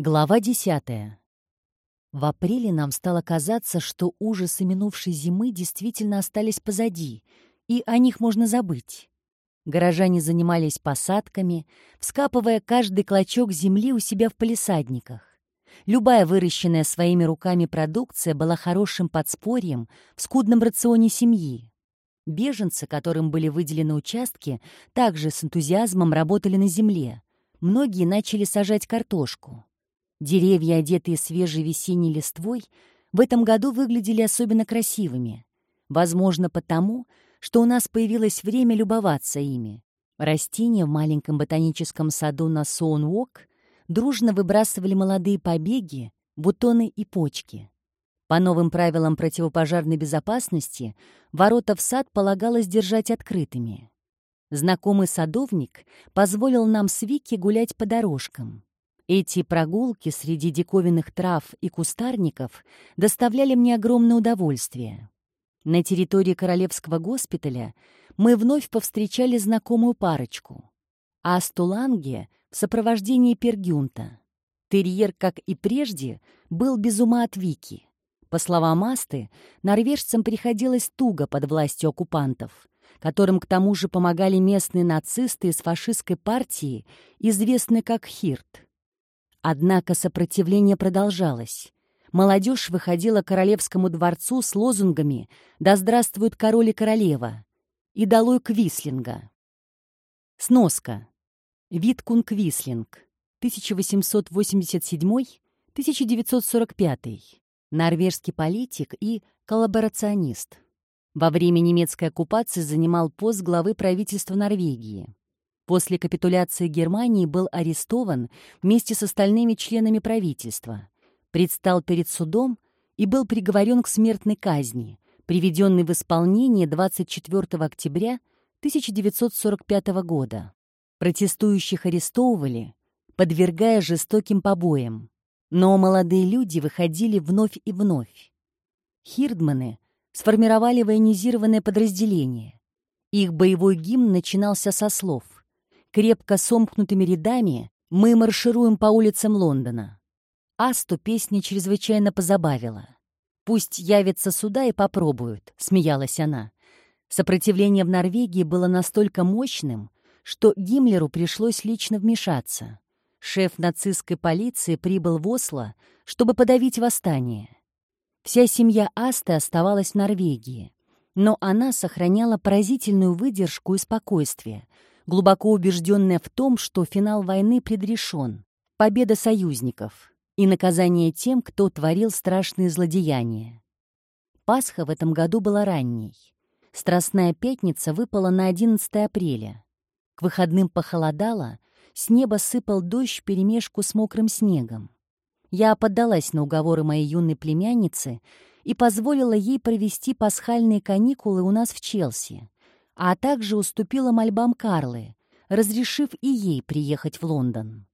Глава десятая. В апреле нам стало казаться, что ужасы минувшей зимы действительно остались позади, и о них можно забыть. Горожане занимались посадками, вскапывая каждый клочок земли у себя в палисадниках. Любая выращенная своими руками продукция была хорошим подспорьем в скудном рационе семьи. Беженцы, которым были выделены участки, также с энтузиазмом работали на земле. Многие начали сажать картошку. Деревья, одетые свежей весенней листвой, в этом году выглядели особенно красивыми. Возможно, потому, что у нас появилось время любоваться ими. Растения в маленьком ботаническом саду на Соунвок дружно выбрасывали молодые побеги, бутоны и почки. По новым правилам противопожарной безопасности ворота в сад полагалось держать открытыми. Знакомый садовник позволил нам с Вики гулять по дорожкам. Эти прогулки среди диковинных трав и кустарников доставляли мне огромное удовольствие. На территории Королевского госпиталя мы вновь повстречали знакомую парочку. Астуланге в сопровождении Пергюнта. Терьер, как и прежде, был без ума от Вики. По словам Асты, норвежцам приходилось туго под властью оккупантов, которым к тому же помогали местные нацисты из фашистской партии, известные как Хирт. Однако сопротивление продолжалось. Молодежь выходила к королевскому дворцу с лозунгами «Да здравствует король и королева!» и «Долой Квислинга!». Сноска. Виткун Квислинг. 1887-1945. Норвежский политик и коллаборационист. Во время немецкой оккупации занимал пост главы правительства Норвегии. После капитуляции Германии был арестован вместе с остальными членами правительства, предстал перед судом и был приговорен к смертной казни, приведенный в исполнение 24 октября 1945 года. Протестующих арестовывали, подвергая жестоким побоям. Но молодые люди выходили вновь и вновь. Хирдманы сформировали военизированное подразделение. Их боевой гимн начинался со слов — крепко сомкнутыми рядами мы маршируем по улицам Лондона. Асту песня чрезвычайно позабавила. «Пусть явятся сюда и попробуют», — смеялась она. Сопротивление в Норвегии было настолько мощным, что Гиммлеру пришлось лично вмешаться. Шеф нацистской полиции прибыл в Осло, чтобы подавить восстание. Вся семья Асты оставалась в Норвегии, но она сохраняла поразительную выдержку и спокойствие — глубоко убежденная в том, что финал войны предрешен, победа союзников и наказание тем, кто творил страшные злодеяния. Пасха в этом году была ранней. Страстная пятница выпала на 11 апреля. К выходным похолодало, с неба сыпал дождь вперемешку с мокрым снегом. Я поддалась на уговоры моей юной племянницы и позволила ей провести пасхальные каникулы у нас в Челси, а также уступила мольбам Карлы, разрешив и ей приехать в Лондон.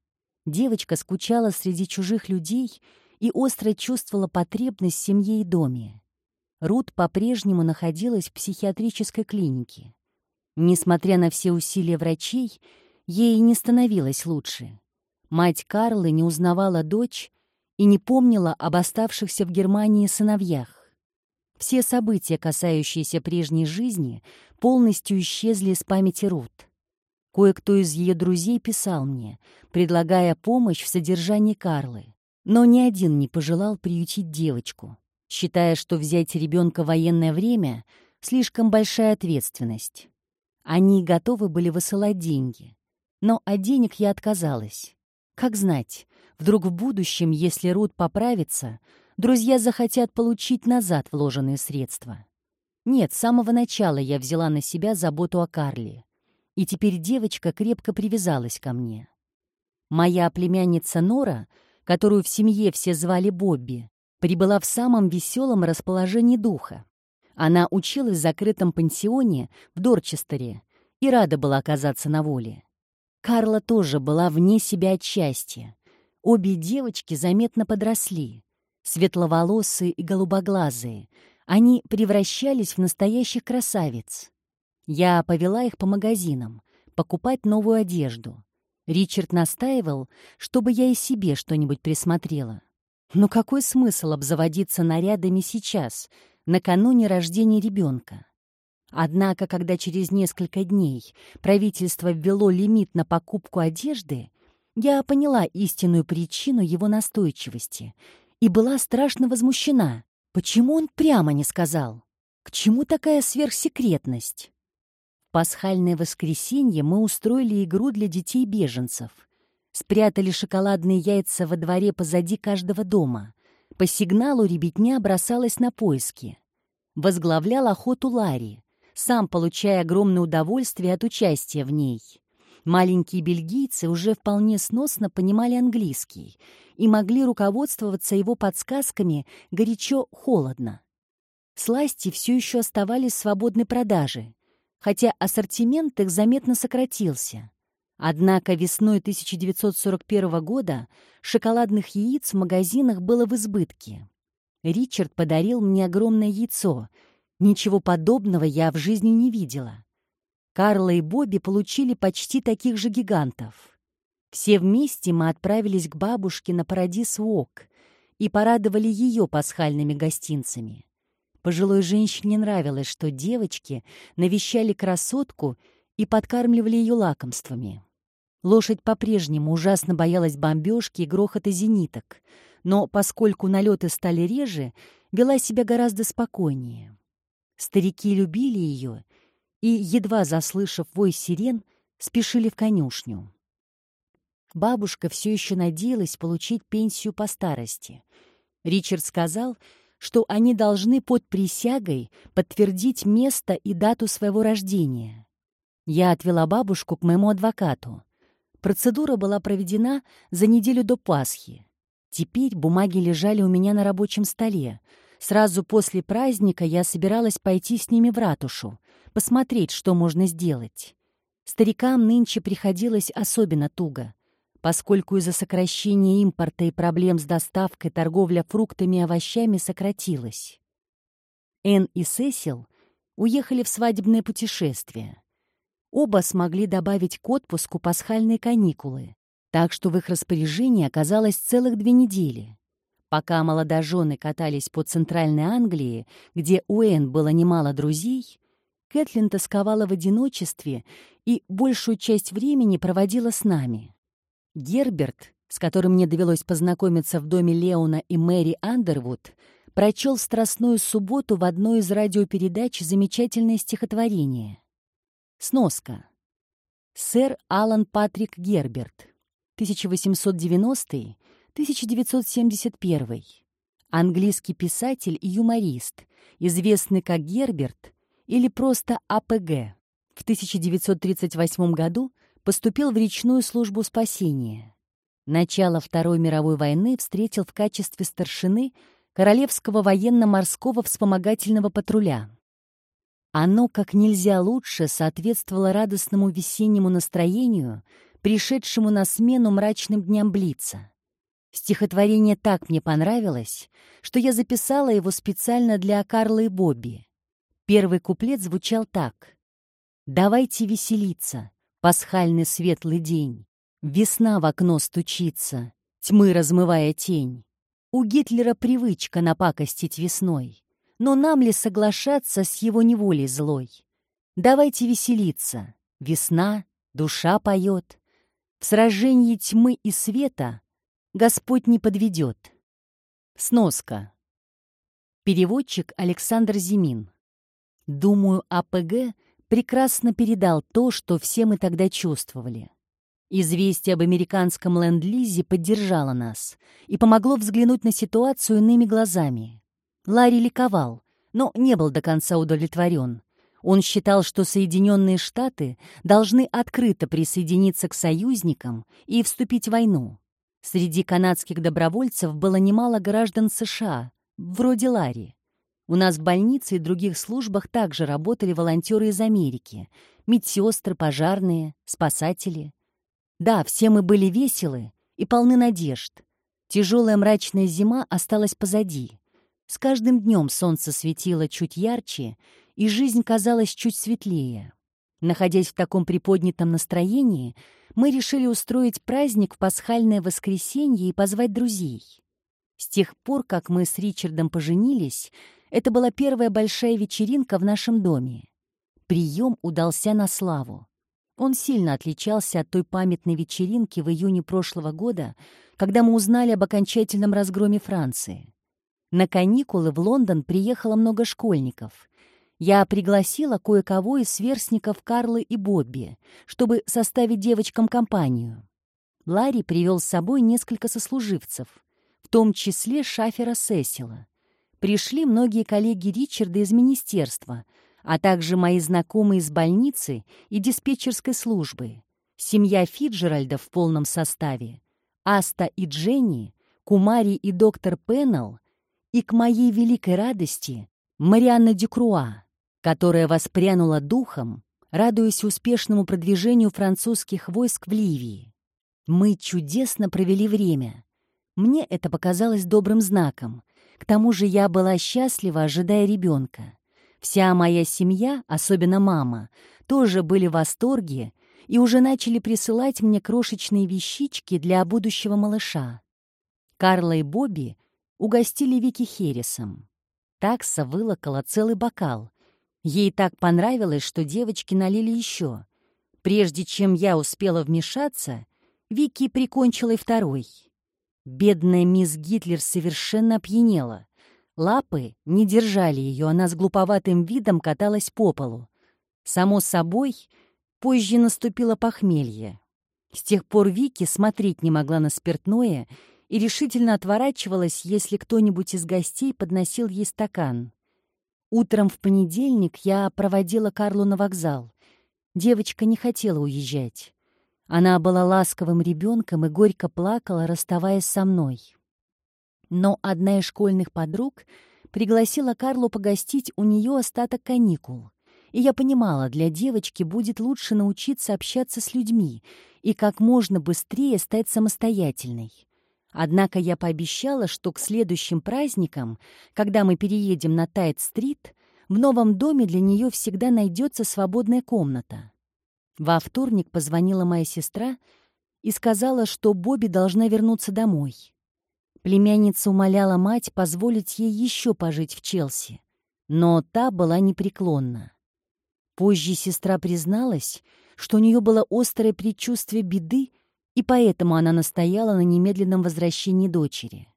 Девочка скучала среди чужих людей и остро чувствовала потребность в семье и доме. Рут по-прежнему находилась в психиатрической клинике. Несмотря на все усилия врачей, ей не становилось лучше. Мать Карлы не узнавала дочь и не помнила об оставшихся в Германии сыновьях. Все события, касающиеся прежней жизни, полностью исчезли из памяти Рут. Кое-кто из ее друзей писал мне, предлагая помощь в содержании Карлы, но ни один не пожелал приютить девочку, считая, что взять ребенка в военное время — слишком большая ответственность. Они готовы были высылать деньги, но от денег я отказалась. Как знать, вдруг в будущем, если Рут поправится, друзья захотят получить назад вложенные средства. Нет, с самого начала я взяла на себя заботу о Карле. И теперь девочка крепко привязалась ко мне. Моя племянница Нора, которую в семье все звали Бобби, прибыла в самом веселом расположении духа. Она училась в закрытом пансионе в Дорчестере и рада была оказаться на воле. Карла тоже была вне себя от счастья. Обе девочки заметно подросли светловолосые и голубоглазые. Они превращались в настоящих красавиц. Я повела их по магазинам, покупать новую одежду. Ричард настаивал, чтобы я и себе что-нибудь присмотрела. Но какой смысл обзаводиться нарядами сейчас, накануне рождения ребенка? Однако, когда через несколько дней правительство ввело лимит на покупку одежды, я поняла истинную причину его настойчивости и была страшно возмущена. Почему он прямо не сказал? К чему такая сверхсекретность? В пасхальное воскресенье мы устроили игру для детей-беженцев. Спрятали шоколадные яйца во дворе позади каждого дома. По сигналу ребятня бросалась на поиски. Возглавлял охоту Ларри, сам получая огромное удовольствие от участия в ней. Маленькие бельгийцы уже вполне сносно понимали английский и могли руководствоваться его подсказками горячо-холодно. Сласти все еще оставались в свободной продаже, хотя ассортимент их заметно сократился. Однако весной 1941 года шоколадных яиц в магазинах было в избытке. Ричард подарил мне огромное яйцо. Ничего подобного я в жизни не видела. Карла и Бобби получили почти таких же гигантов. Все вместе мы отправились к бабушке на Парадис Уок и порадовали ее пасхальными гостинцами. Пожилой женщине нравилось, что девочки навещали красотку и подкармливали ее лакомствами. Лошадь по-прежнему ужасно боялась бомбежки и грохота зениток, но поскольку налеты стали реже, вела себя гораздо спокойнее. Старики любили ее и, едва заслышав вой сирен, спешили в конюшню. Бабушка все еще надеялась получить пенсию по старости. Ричард сказал, что они должны под присягой подтвердить место и дату своего рождения. Я отвела бабушку к моему адвокату. Процедура была проведена за неделю до Пасхи. Теперь бумаги лежали у меня на рабочем столе. Сразу после праздника я собиралась пойти с ними в ратушу, посмотреть, что можно сделать. Старикам нынче приходилось особенно туго поскольку из-за сокращения импорта и проблем с доставкой торговля фруктами и овощами сократилась. Энн и Сесил уехали в свадебное путешествие. Оба смогли добавить к отпуску пасхальные каникулы, так что в их распоряжении оказалось целых две недели. Пока молодожены катались по Центральной Англии, где у Энн было немало друзей, Кэтлин тосковала в одиночестве и большую часть времени проводила с нами. Герберт, с которым мне довелось познакомиться в доме Леона и Мэри Андервуд, прочел в Страстную субботу в одной из радиопередач замечательное стихотворение. Сноска. Сэр Алан Патрик Герберт, 1890-1971. Английский писатель и юморист, известный как Герберт или просто АПГ. В 1938 году поступил в речную службу спасения. Начало Второй мировой войны встретил в качестве старшины Королевского военно-морского вспомогательного патруля. Оно как нельзя лучше соответствовало радостному весеннему настроению, пришедшему на смену мрачным дням Блица. Стихотворение так мне понравилось, что я записала его специально для Карла и Бобби. Первый куплет звучал так. «Давайте веселиться, Пасхальный светлый день. Весна в окно стучится, тьмы размывая тень. У Гитлера привычка напакостить весной. Но нам ли соглашаться с его неволей злой? Давайте веселиться. Весна, душа поет. В сражении тьмы и света Господь не подведет. Сноска. Переводчик Александр Зимин. Думаю, АПГ прекрасно передал то, что все мы тогда чувствовали. Известие об американском ленд-лизе поддержало нас и помогло взглянуть на ситуацию иными глазами. Ларри ликовал, но не был до конца удовлетворен. Он считал, что Соединенные Штаты должны открыто присоединиться к союзникам и вступить в войну. Среди канадских добровольцев было немало граждан США, вроде Ларри. У нас в больнице и других службах также работали волонтеры из Америки, медсестры, пожарные, спасатели. Да, все мы были веселы и полны надежд. Тяжелая мрачная зима осталась позади. С каждым днем солнце светило чуть ярче, и жизнь казалась чуть светлее. Находясь в таком приподнятом настроении, мы решили устроить праздник в пасхальное воскресенье и позвать друзей. С тех пор, как мы с Ричардом поженились, это была первая большая вечеринка в нашем доме. Прием удался на славу. Он сильно отличался от той памятной вечеринки в июне прошлого года, когда мы узнали об окончательном разгроме Франции. На каникулы в Лондон приехало много школьников. Я пригласила кое-кого из сверстников Карлы и Бобби, чтобы составить девочкам компанию. Ларри привел с собой несколько сослуживцев, в том числе шафера Сесила. Пришли многие коллеги Ричарда из министерства, а также мои знакомые из больницы и диспетчерской службы, семья Фиджеральда в полном составе, Аста и Дженни, Кумари и доктор Пеннелл, и к моей великой радости Марианна Дюкруа, которая воспрянула духом, радуясь успешному продвижению французских войск в Ливии. Мы чудесно провели время. Мне это показалось добрым знаком. К тому же я была счастлива, ожидая ребенка. Вся моя семья, особенно мама, тоже были в восторге и уже начали присылать мне крошечные вещички для будущего малыша. Карла и Бобби угостили Вики Хересом. Такса вылокала целый бокал. Ей так понравилось, что девочки налили еще. Прежде чем я успела вмешаться, Вики прикончила и второй. Бедная мисс Гитлер совершенно опьянела. Лапы не держали ее, она с глуповатым видом каталась по полу. Само собой, позже наступило похмелье. С тех пор Вики смотреть не могла на спиртное и решительно отворачивалась, если кто-нибудь из гостей подносил ей стакан. Утром в понедельник я проводила Карлу на вокзал. Девочка не хотела уезжать. Она была ласковым ребенком и горько плакала, расставаясь со мной. Но одна из школьных подруг пригласила Карлу погостить у нее остаток каникул. И я понимала, для девочки будет лучше научиться общаться с людьми и как можно быстрее стать самостоятельной. Однако я пообещала, что к следующим праздникам, когда мы переедем на Тайт-стрит, в новом доме для нее всегда найдется свободная комната. Во вторник позвонила моя сестра и сказала, что Бобби должна вернуться домой. Племянница умоляла мать позволить ей еще пожить в Челси, но та была непреклонна. Позже сестра призналась, что у нее было острое предчувствие беды, и поэтому она настояла на немедленном возвращении дочери.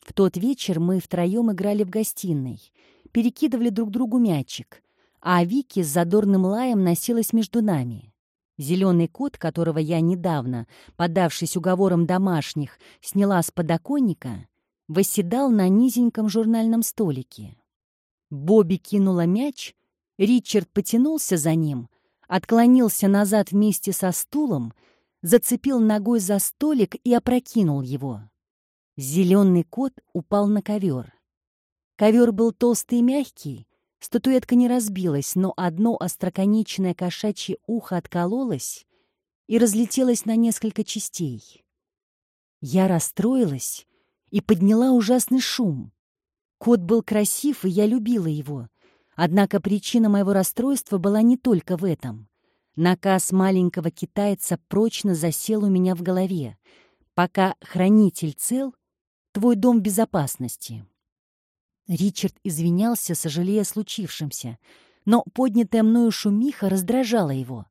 В тот вечер мы втроем играли в гостиной, перекидывали друг другу мячик, а Вики с задорным лаем носилась между нами. Зеленый кот, которого я недавно, поддавшись уговорам домашних, сняла с подоконника, восседал на низеньком журнальном столике. Бобби кинула мяч, Ричард потянулся за ним, отклонился назад вместе со стулом — зацепил ногой за столик и опрокинул его. Зеленый кот упал на ковер. Ковер был толстый и мягкий, статуэтка не разбилась, но одно остроконечное кошачье ухо откололось и разлетелось на несколько частей. Я расстроилась и подняла ужасный шум. Кот был красив, и я любила его. Однако причина моего расстройства была не только в этом. Наказ маленького китайца прочно засел у меня в голове. Пока хранитель цел, твой дом безопасности. Ричард извинялся, сожалея случившемся, но поднятая мною шумиха раздражала его.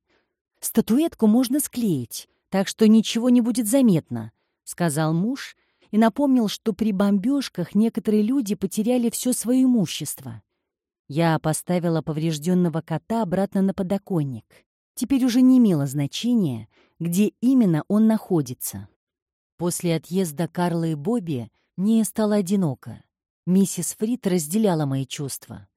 «Статуэтку можно склеить, так что ничего не будет заметно», — сказал муж и напомнил, что при бомбежках некоторые люди потеряли все свое имущество. Я поставила поврежденного кота обратно на подоконник теперь уже не имело значения, где именно он находится. После отъезда Карла и Бобби мне стало одиноко. Миссис Фрид разделяла мои чувства.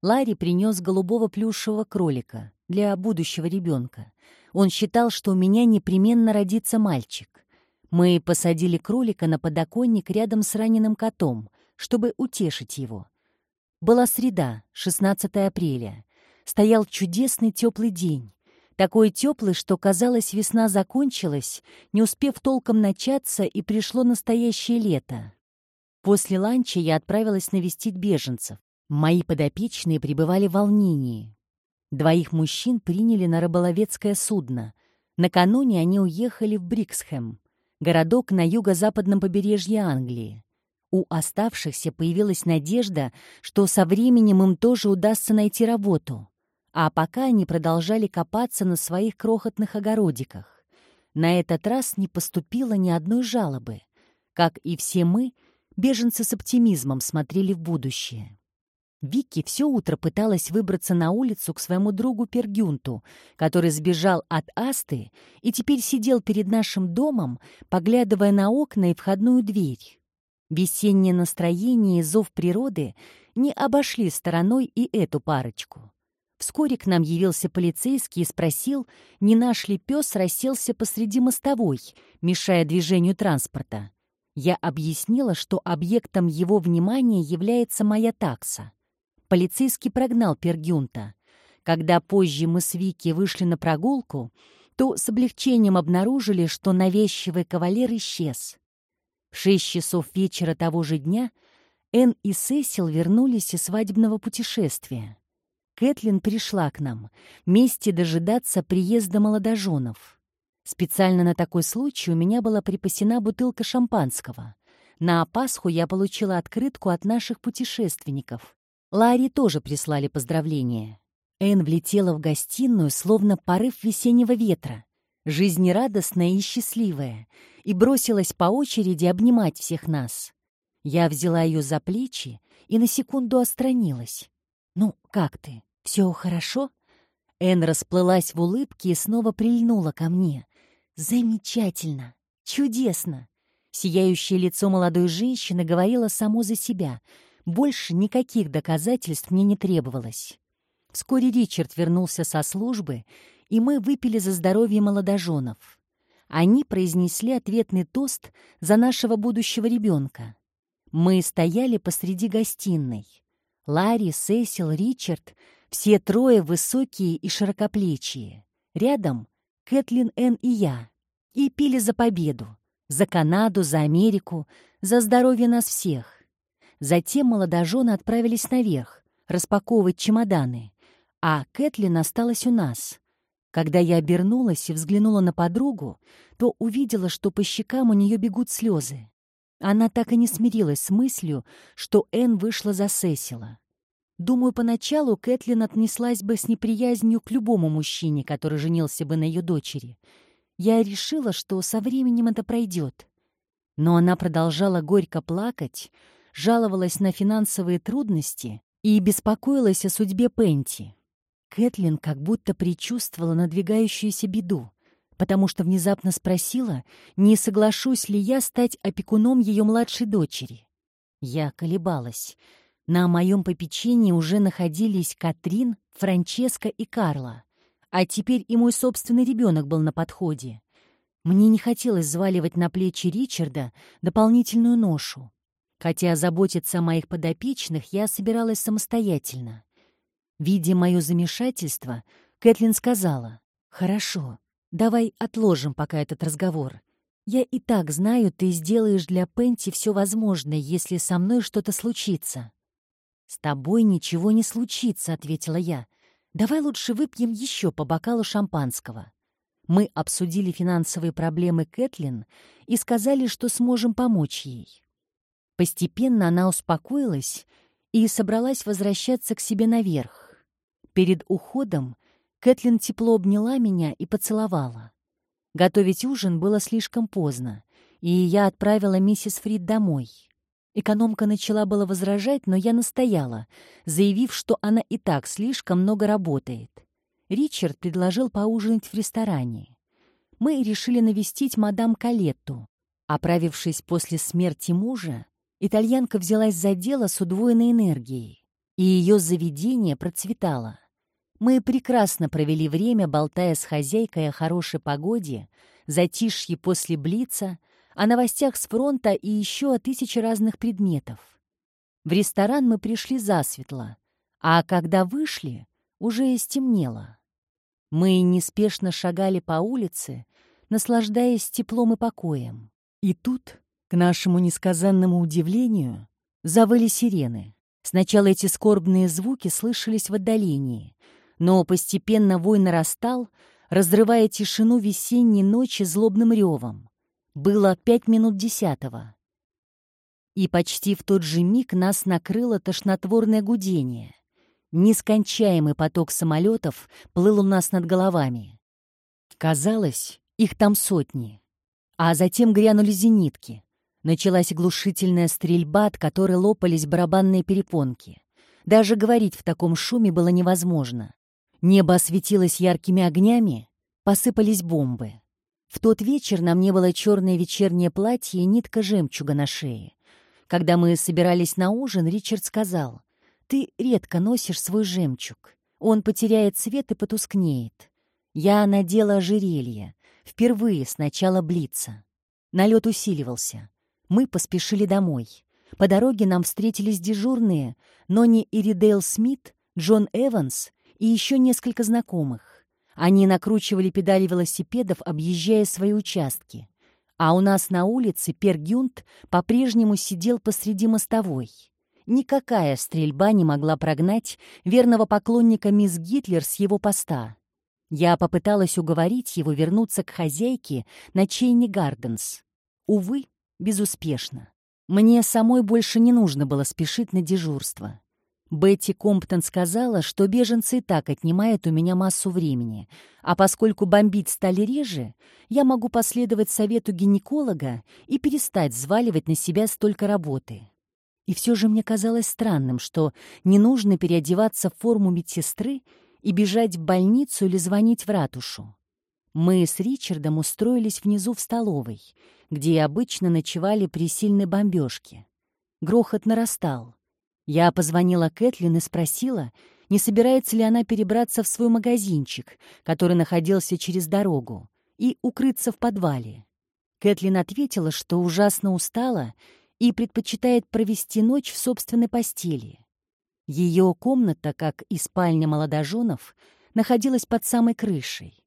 Ларри принес голубого плюшевого кролика для будущего ребенка. Он считал, что у меня непременно родится мальчик. Мы посадили кролика на подоконник рядом с раненым котом, чтобы утешить его. Была среда, 16 апреля. Стоял чудесный теплый день. Такой теплый, что, казалось, весна закончилась, не успев толком начаться, и пришло настоящее лето. После ланча я отправилась навестить беженцев. Мои подопечные пребывали в волнении. Двоих мужчин приняли на рыболовецкое судно. Накануне они уехали в Бриксхэм, городок на юго-западном побережье Англии. У оставшихся появилась надежда, что со временем им тоже удастся найти работу. А пока они продолжали копаться на своих крохотных огородиках. На этот раз не поступило ни одной жалобы. Как и все мы, беженцы с оптимизмом смотрели в будущее. Вики все утро пыталась выбраться на улицу к своему другу Пергюнту, который сбежал от Асты и теперь сидел перед нашим домом, поглядывая на окна и входную дверь. Весеннее настроение и зов природы не обошли стороной и эту парочку. Вскоре к нам явился полицейский и спросил, не наш ли пес расселся посреди мостовой, мешая движению транспорта. Я объяснила, что объектом его внимания является моя такса. Полицейский прогнал Пергюнта. Когда позже мы с Вики вышли на прогулку, то с облегчением обнаружили, что навязчивый кавалер исчез. В шесть часов вечера того же дня Энн и Сесил вернулись из свадебного путешествия. Кэтлин пришла к нам, вместе дожидаться приезда молодоженов. Специально на такой случай у меня была припасена бутылка шампанского. На Пасху я получила открытку от наших путешественников. Ларри тоже прислали поздравления. Энн влетела в гостиную, словно порыв весеннего ветра, жизнерадостная и счастливая, и бросилась по очереди обнимать всех нас. Я взяла ее за плечи и на секунду отстранилась. «Ну, как ты?» «Все хорошо?» Эн расплылась в улыбке и снова прильнула ко мне. «Замечательно! Чудесно!» Сияющее лицо молодой женщины говорило само за себя. Больше никаких доказательств мне не требовалось. Вскоре Ричард вернулся со службы, и мы выпили за здоровье молодоженов. Они произнесли ответный тост за нашего будущего ребенка. Мы стояли посреди гостиной. Ларри, Сесил, Ричард все трое высокие и широкоплечие. Рядом Кэтлин Н. и я. И пили за победу. За Канаду, за Америку, за здоровье нас всех. Затем молодожены отправились наверх, распаковывать чемоданы. А Кэтлин осталась у нас. Когда я обернулась и взглянула на подругу, то увидела, что по щекам у нее бегут слезы. Она так и не смирилась с мыслью, что Энн вышла за Сесила. Думаю, поначалу Кэтлин отнеслась бы с неприязнью к любому мужчине, который женился бы на ее дочери. Я решила, что со временем это пройдет. Но она продолжала горько плакать, жаловалась на финансовые трудности и беспокоилась о судьбе Пенти. Кэтлин как будто предчувствовала надвигающуюся беду, потому что внезапно спросила, не соглашусь ли я стать опекуном ее младшей дочери. Я колебалась — на моем попечении уже находились Катрин, Франческа и Карла. А теперь и мой собственный ребенок был на подходе. Мне не хотелось взваливать на плечи Ричарда дополнительную ношу. Хотя заботиться о моих подопечных я собиралась самостоятельно. Видя мое замешательство, Кэтлин сказала, «Хорошо, давай отложим пока этот разговор. Я и так знаю, ты сделаешь для Пенти все возможное, если со мной что-то случится». «С тобой ничего не случится», — ответила я. «Давай лучше выпьем еще по бокалу шампанского». Мы обсудили финансовые проблемы Кэтлин и сказали, что сможем помочь ей. Постепенно она успокоилась и собралась возвращаться к себе наверх. Перед уходом Кэтлин тепло обняла меня и поцеловала. Готовить ужин было слишком поздно, и я отправила миссис Фрид домой. Экономка начала было возражать, но я настояла, заявив, что она и так слишком много работает. Ричард предложил поужинать в ресторане. Мы решили навестить мадам Калетту. Оправившись после смерти мужа, итальянка взялась за дело с удвоенной энергией, и ее заведение процветало. Мы прекрасно провели время, болтая с хозяйкой о хорошей погоде, затишье после блица, о новостях с фронта и еще о тысяче разных предметов. В ресторан мы пришли засветло, а когда вышли, уже стемнело. Мы неспешно шагали по улице, наслаждаясь теплом и покоем. И тут, к нашему несказанному удивлению, завыли сирены. Сначала эти скорбные звуки слышались в отдалении, Но постепенно вой нарастал, разрывая тишину весенней ночи злобным ревом. Было пять минут десятого. И почти в тот же миг нас накрыло тошнотворное гудение. Нескончаемый поток самолетов плыл у нас над головами. Казалось, их там сотни. А затем грянули зенитки. Началась глушительная стрельба, от которой лопались барабанные перепонки. Даже говорить в таком шуме было невозможно. Небо осветилось яркими огнями, посыпались бомбы. В тот вечер на мне было черное вечернее платье и нитка жемчуга на шее. Когда мы собирались на ужин, Ричард сказал, «Ты редко носишь свой жемчуг. Он потеряет цвет и потускнеет. Я надела ожерелье. Впервые с начала Блица. Налет усиливался. Мы поспешили домой. По дороге нам встретились дежурные, но не Иридейл Смит, Джон Эванс и еще несколько знакомых. Они накручивали педали велосипедов, объезжая свои участки. А у нас на улице Пер Гюнт по-прежнему сидел посреди мостовой. Никакая стрельба не могла прогнать верного поклонника мисс Гитлер с его поста. Я попыталась уговорить его вернуться к хозяйке на Чейни Гарденс. Увы, безуспешно. Мне самой больше не нужно было спешить на дежурство. Бетти Комптон сказала, что беженцы и так отнимают у меня массу времени, а поскольку бомбить стали реже, я могу последовать совету гинеколога и перестать взваливать на себя столько работы. И все же мне казалось странным, что не нужно переодеваться в форму медсестры и бежать в больницу или звонить в ратушу. Мы с Ричардом устроились внизу в столовой, где обычно ночевали при сильной бомбежке. Грохот нарастал. Я позвонила Кэтлин и спросила, не собирается ли она перебраться в свой магазинчик, который находился через дорогу, и укрыться в подвале. Кэтлин ответила, что ужасно устала и предпочитает провести ночь в собственной постели. Ее комната, как и спальня молодоженов, находилась под самой крышей.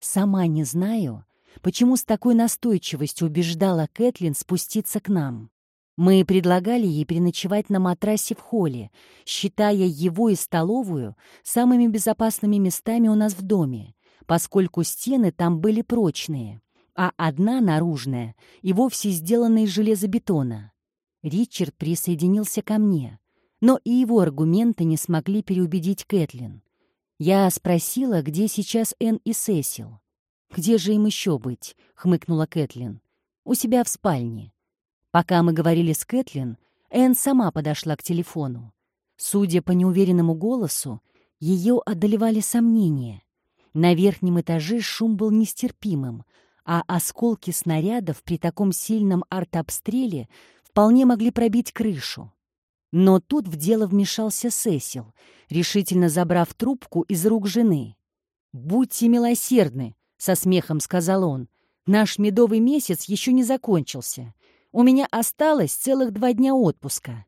Сама не знаю, почему с такой настойчивостью убеждала Кэтлин спуститься к нам. Мы предлагали ей переночевать на матрасе в холле, считая его и столовую самыми безопасными местами у нас в доме, поскольку стены там были прочные, а одна наружная и вовсе сделана из железобетона. Ричард присоединился ко мне, но и его аргументы не смогли переубедить Кэтлин. Я спросила, где сейчас Энн и Сесил. «Где же им еще быть?» — хмыкнула Кэтлин. «У себя в спальне. Пока мы говорили с Кэтлин, Энн сама подошла к телефону. Судя по неуверенному голосу, ее одолевали сомнения. На верхнем этаже шум был нестерпимым, а осколки снарядов при таком сильном артобстреле вполне могли пробить крышу. Но тут в дело вмешался Сесил, решительно забрав трубку из рук жены. «Будьте милосердны», — со смехом сказал он. «Наш медовый месяц еще не закончился. У меня осталось целых два дня отпуска».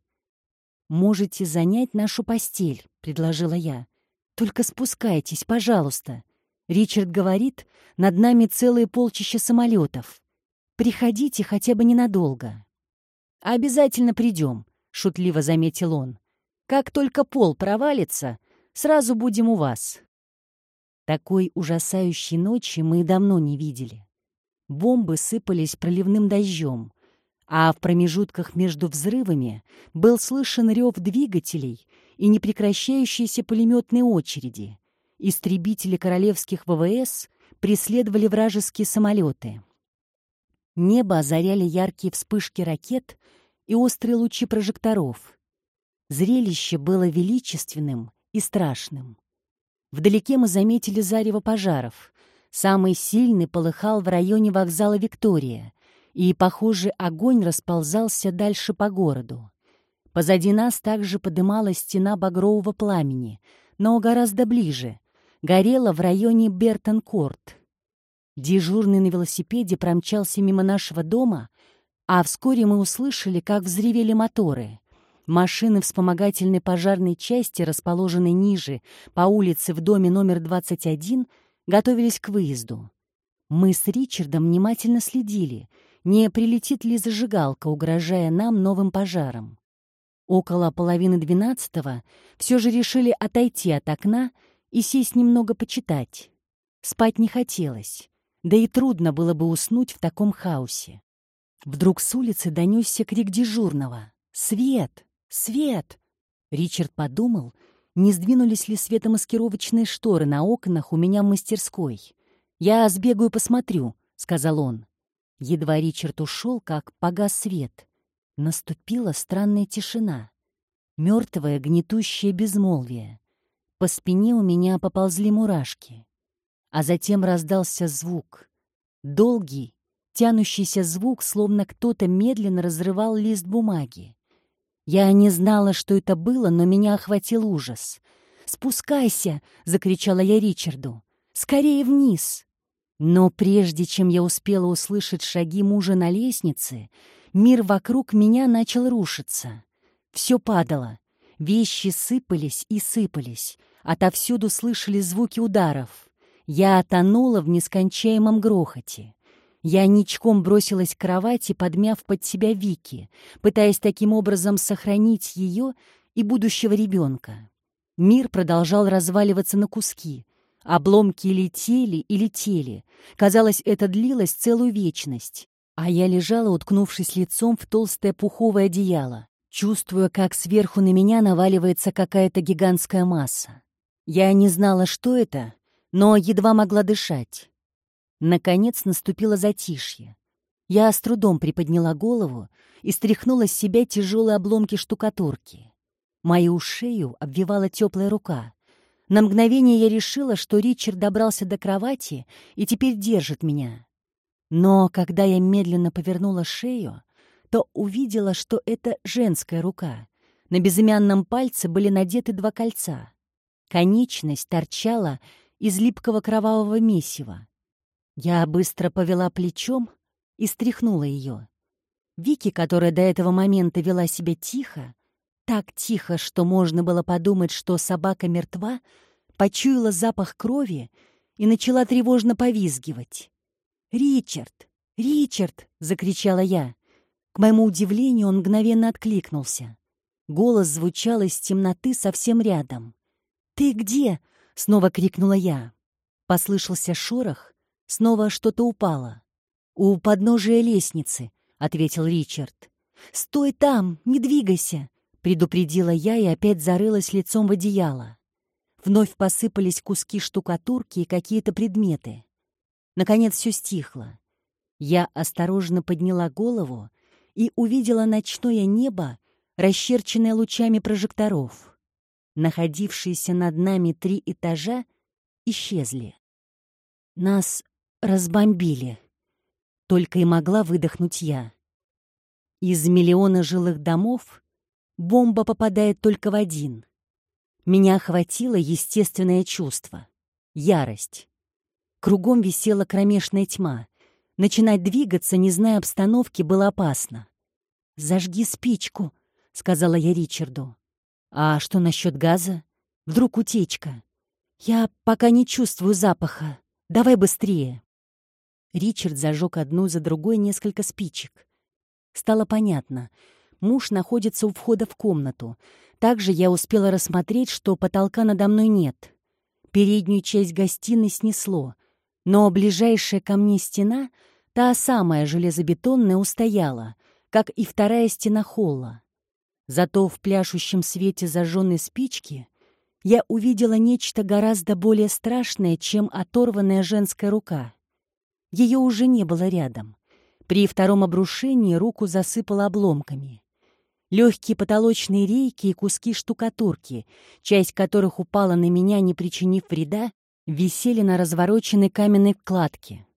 «Можете занять нашу постель», — предложила я. «Только спускайтесь, пожалуйста. Ричард говорит, над нами целые полчища самолетов. Приходите хотя бы ненадолго». «Обязательно придем», — шутливо заметил он. «Как только пол провалится, сразу будем у вас». Такой ужасающей ночи мы давно не видели. Бомбы сыпались проливным дождем а в промежутках между взрывами был слышен рев двигателей и непрекращающиеся пулеметные очереди. Истребители королевских ВВС преследовали вражеские самолеты. Небо озаряли яркие вспышки ракет и острые лучи прожекторов. Зрелище было величественным и страшным. Вдалеке мы заметили зарево пожаров. Самый сильный полыхал в районе вокзала «Виктория», и, похоже, огонь расползался дальше по городу. Позади нас также подымалась стена багрового пламени, но гораздо ближе. Горела в районе Бертон-Корт. Дежурный на велосипеде промчался мимо нашего дома, а вскоре мы услышали, как взревели моторы. Машины вспомогательной пожарной части, расположенной ниже, по улице в доме номер 21, готовились к выезду. Мы с Ричардом внимательно следили — не прилетит ли зажигалка, угрожая нам новым пожаром. Около половины двенадцатого все же решили отойти от окна и сесть немного почитать. Спать не хотелось, да и трудно было бы уснуть в таком хаосе. Вдруг с улицы донесся крик дежурного. «Свет! Свет!» Ричард подумал, не сдвинулись ли светомаскировочные шторы на окнах у меня в мастерской. «Я сбегаю посмотрю», — сказал он. Едва Ричард ушел, как погас свет. Наступила странная тишина. Мертвое гнетущее безмолвие. По спине у меня поползли мурашки. А затем раздался звук. Долгий, тянущийся звук, словно кто-то медленно разрывал лист бумаги. Я не знала, что это было, но меня охватил ужас. «Спускайся!» — закричала я Ричарду. «Скорее вниз!» Но прежде чем я успела услышать шаги мужа на лестнице, мир вокруг меня начал рушиться. Все падало. Вещи сыпались и сыпались. Отовсюду слышали звуки ударов. Я тонула в нескончаемом грохоте. Я ничком бросилась к кровати, подмяв под себя Вики, пытаясь таким образом сохранить ее и будущего ребенка. Мир продолжал разваливаться на куски. Обломки летели и летели. Казалось, это длилось целую вечность. А я лежала, уткнувшись лицом в толстое пуховое одеяло, чувствуя, как сверху на меня наваливается какая-то гигантская масса. Я не знала, что это, но едва могла дышать. Наконец наступило затишье. Я с трудом приподняла голову и стряхнула с себя тяжелые обломки штукатурки. Мою шею обвивала теплая рука. На мгновение я решила, что Ричард добрался до кровати и теперь держит меня. Но когда я медленно повернула шею, то увидела, что это женская рука. На безымянном пальце были надеты два кольца. Конечность торчала из липкого кровавого месива. Я быстро повела плечом и стряхнула ее. Вики, которая до этого момента вела себя тихо, так тихо, что можно было подумать, что собака мертва, почуяла запах крови и начала тревожно повизгивать. «Ричард! Ричард!» — закричала я. К моему удивлению, он мгновенно откликнулся. Голос звучал из темноты совсем рядом. «Ты где?» — снова крикнула я. Послышался шорох, Снова что-то упало. «У подножия лестницы», — ответил Ричард. «Стой там, не двигайся», — предупредила я и опять зарылась лицом в одеяло. Вновь посыпались куски штукатурки и какие-то предметы. Наконец все стихло. Я осторожно подняла голову и увидела ночное небо, расчерченное лучами прожекторов. Находившиеся над нами три этажа исчезли. Нас разбомбили. Только и могла выдохнуть я. Из миллиона жилых домов бомба попадает только в один. Меня охватило естественное чувство — ярость. Кругом висела кромешная тьма. Начинать двигаться, не зная обстановки, было опасно. «Зажги спичку», — сказала я Ричарду. «А что насчет газа? Вдруг утечка? Я пока не чувствую запаха. Давай быстрее». Ричард зажег одну за другой несколько спичек. Стало понятно. Муж находится у входа в комнату. Также я успела рассмотреть, что потолка надо мной нет. Переднюю часть гостиной снесло, но ближайшая ко мне стена, та самая железобетонная, устояла, как и вторая стена холла. Зато в пляшущем свете зажженной спички я увидела нечто гораздо более страшное, чем оторванная женская рука. Ее уже не было рядом. При втором обрушении руку засыпало обломками. Легкие потолочные рейки и куски штукатурки, часть которых упала на меня, не причинив вреда, висели на развороченной каменной кладке.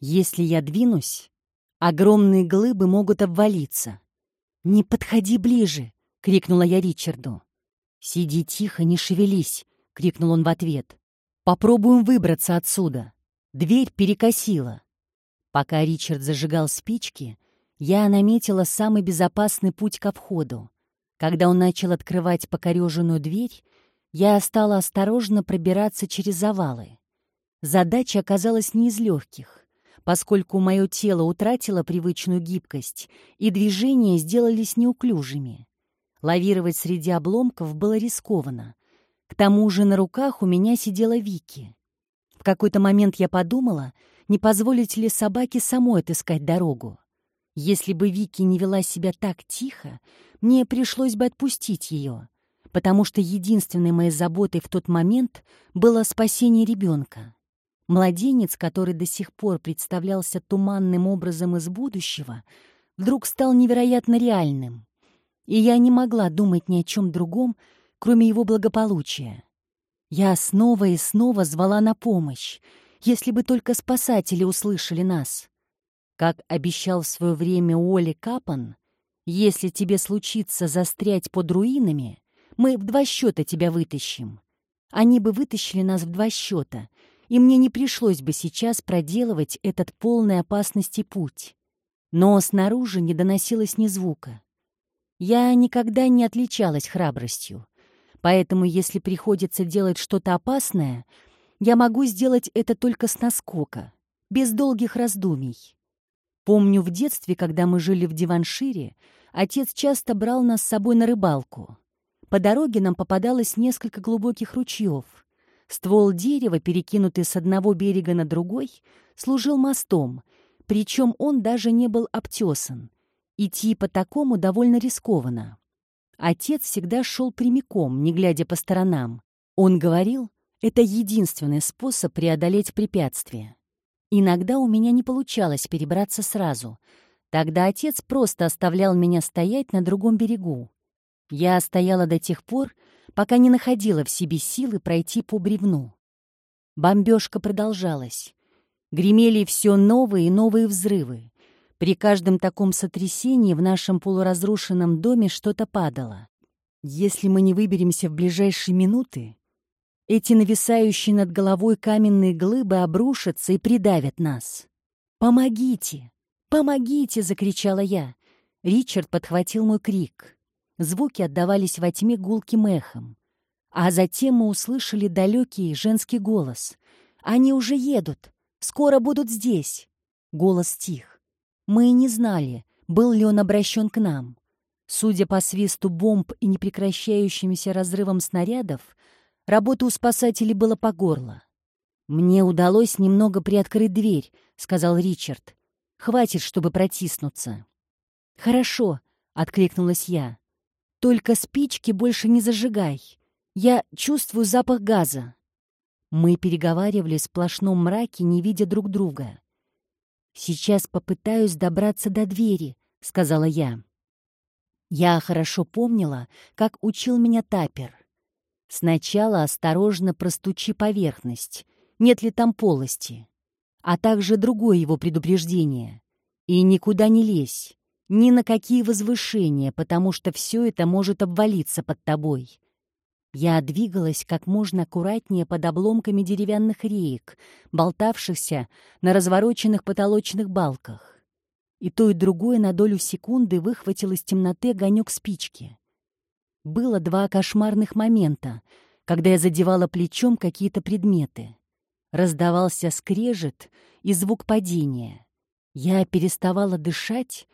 Если я двинусь, огромные глыбы могут обвалиться. «Не подходи ближе!» — крикнула я Ричарду. «Сиди тихо, не шевелись!» — крикнул он в ответ. «Попробуем выбраться отсюда!» Дверь перекосила. Пока Ричард зажигал спички, я наметила самый безопасный путь ко входу. Когда он начал открывать покореженную дверь, я стала осторожно пробираться через завалы. Задача оказалась не из легких, поскольку мое тело утратило привычную гибкость, и движения сделались неуклюжими. Лавировать среди обломков было рискованно. К тому же на руках у меня сидела Вики. В какой-то момент я подумала, не позволить ли собаке самой отыскать дорогу. Если бы Вики не вела себя так тихо, мне пришлось бы отпустить ее, потому что единственной моей заботой в тот момент было спасение ребенка. Младенец, который до сих пор представлялся туманным образом из будущего, вдруг стал невероятно реальным. И я не могла думать ни о чем другом, кроме его благополучия. Я снова и снова звала на помощь, если бы только спасатели услышали нас. Как обещал в свое время Оли Капан, если тебе случится застрять под руинами, мы в два счета тебя вытащим. Они бы вытащили нас в два счета — и мне не пришлось бы сейчас проделывать этот полный опасности путь. Но снаружи не доносилось ни звука. Я никогда не отличалась храбростью, поэтому если приходится делать что-то опасное, я могу сделать это только с наскока, без долгих раздумий. Помню, в детстве, когда мы жили в Диваншире, отец часто брал нас с собой на рыбалку. По дороге нам попадалось несколько глубоких ручьев — Ствол дерева, перекинутый с одного берега на другой, служил мостом, причем он даже не был обтесан. Идти по такому довольно рискованно. Отец всегда шел прямиком, не глядя по сторонам. Он говорил, это единственный способ преодолеть препятствие. Иногда у меня не получалось перебраться сразу. Тогда отец просто оставлял меня стоять на другом берегу. Я стояла до тех пор, пока не находила в себе силы пройти по бревну. Бомбежка продолжалась. Гремели все новые и новые взрывы. При каждом таком сотрясении в нашем полуразрушенном доме что-то падало. Если мы не выберемся в ближайшие минуты, эти нависающие над головой каменные глыбы обрушатся и придавят нас. «Помогите! Помогите!» — закричала я. Ричард подхватил мой крик. Звуки отдавались во тьме гулким эхом. А затем мы услышали далекий женский голос. «Они уже едут! Скоро будут здесь!» Голос стих. Мы и не знали, был ли он обращен к нам. Судя по свисту бомб и непрекращающимся разрывам снарядов, работа у спасателей была по горло. «Мне удалось немного приоткрыть дверь», — сказал Ричард. «Хватит, чтобы протиснуться». «Хорошо», — откликнулась я. Только спички больше не зажигай. Я чувствую запах газа. Мы переговаривали в сплошном мраке, не видя друг друга. «Сейчас попытаюсь добраться до двери», — сказала я. Я хорошо помнила, как учил меня тапер. Сначала осторожно простучи поверхность, нет ли там полости, а также другое его предупреждение. И никуда не лезь ни на какие возвышения, потому что все это может обвалиться под тобой. Я двигалась как можно аккуратнее под обломками деревянных реек, болтавшихся на развороченных потолочных балках. И то, и другое на долю секунды выхватил из темноты огонек спички. Было два кошмарных момента, когда я задевала плечом какие-то предметы. Раздавался скрежет и звук падения. Я переставала дышать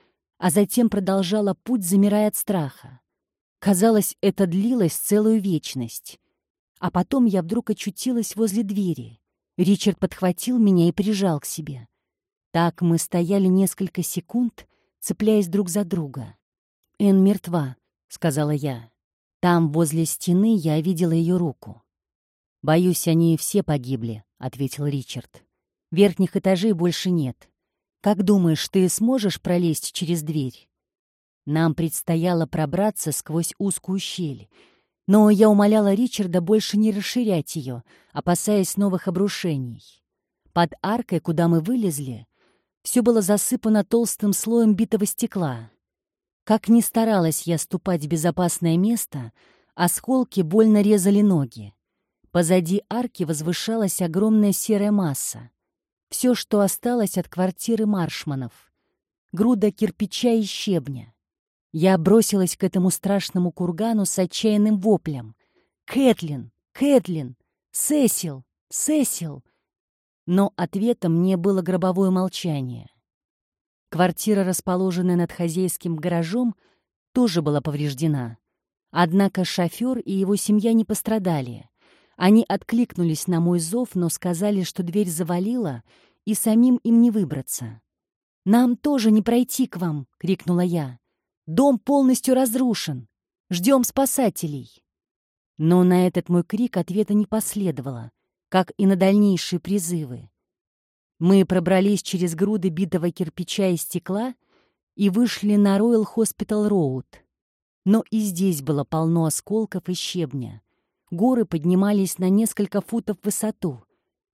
а затем продолжала путь, замирая от страха. Казалось, это длилось целую вечность. А потом я вдруг очутилась возле двери. Ричард подхватил меня и прижал к себе. Так мы стояли несколько секунд, цепляясь друг за друга. «Эн мертва», — сказала я. Там, возле стены, я видела ее руку. «Боюсь, они все погибли», — ответил Ричард. «Верхних этажей больше нет. Как думаешь, ты сможешь пролезть через дверь? Нам предстояло пробраться сквозь узкую щель, но я умоляла Ричарда больше не расширять ее, опасаясь новых обрушений. Под аркой, куда мы вылезли, все было засыпано толстым слоем битого стекла. Как ни старалась я ступать в безопасное место, осколки больно резали ноги. Позади арки возвышалась огромная серая масса — все, что осталось от квартиры Маршманов. Груда кирпича и щебня. Я бросилась к этому страшному кургану с отчаянным воплем. «Кэтлин! Кэтлин! Сесил! Сесил!» Но ответом мне было гробовое молчание. Квартира, расположенная над хозяйским гаражом, тоже была повреждена. Однако шофер и его семья не пострадали. Они откликнулись на мой зов, но сказали, что дверь завалила, и самим им не выбраться. «Нам тоже не пройти к вам!» — крикнула я. «Дом полностью разрушен! Ждем спасателей!» Но на этот мой крик ответа не последовало, как и на дальнейшие призывы. Мы пробрались через груды битого кирпича и стекла и вышли на Роyal Hospital Road. Но и здесь было полно осколков и щебня. Горы поднимались на несколько футов в высоту,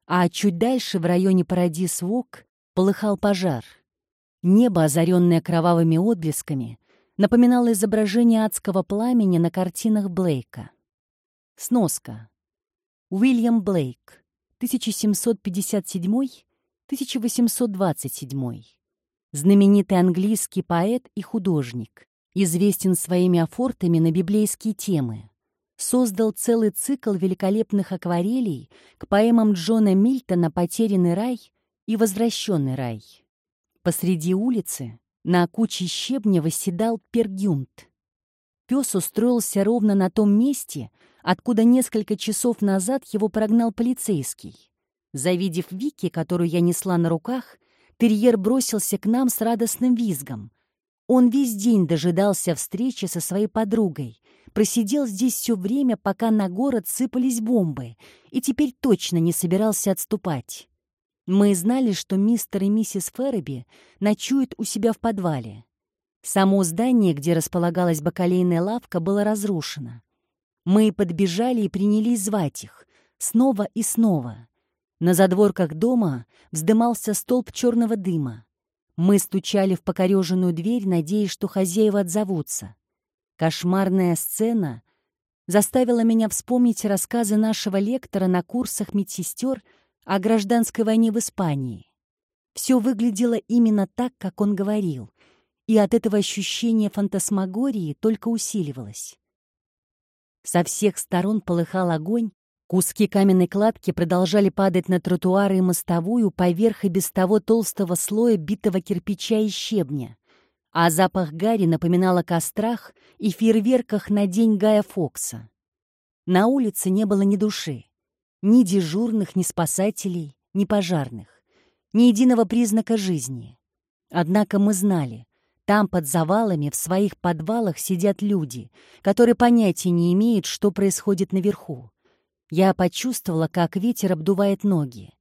а чуть дальше, в районе Парадис-Вок, полыхал пожар. Небо, озаренное кровавыми отблесками, напоминало изображение адского пламени на картинах Блейка. Сноска. Уильям Блейк, 1757-1827. Знаменитый английский поэт и художник известен своими афортами на библейские темы. Создал целый цикл великолепных акварелей к поэмам Джона Мильтона «Потерянный рай» и «Возвращенный рай». Посреди улицы на куче щебня восседал пергюнт. Пес устроился ровно на том месте, откуда несколько часов назад его прогнал полицейский. Завидев Вики, которую я несла на руках, терьер бросился к нам с радостным визгом, он весь день дожидался встречи со своей подругой, просидел здесь все время, пока на город сыпались бомбы, и теперь точно не собирался отступать. Мы знали, что мистер и миссис Ферреби ночуют у себя в подвале. Само здание, где располагалась бакалейная лавка, было разрушено. Мы подбежали и принялись звать их, снова и снова. На задворках дома вздымался столб черного дыма. Мы стучали в покореженную дверь, надеясь, что хозяева отзовутся. Кошмарная сцена заставила меня вспомнить рассказы нашего лектора на курсах медсестер о гражданской войне в Испании. Все выглядело именно так, как он говорил, и от этого ощущение фантасмагории только усиливалось. Со всех сторон полыхал огонь, Куски каменной кладки продолжали падать на тротуары и мостовую поверх и без того толстого слоя битого кирпича и щебня. А запах гари напоминал о кострах и фейерверках на день Гая Фокса. На улице не было ни души. Ни дежурных, ни спасателей, ни пожарных. Ни единого признака жизни. Однако мы знали, там под завалами в своих подвалах сидят люди, которые понятия не имеют, что происходит наверху. Я почувствовала, как ветер обдувает ноги.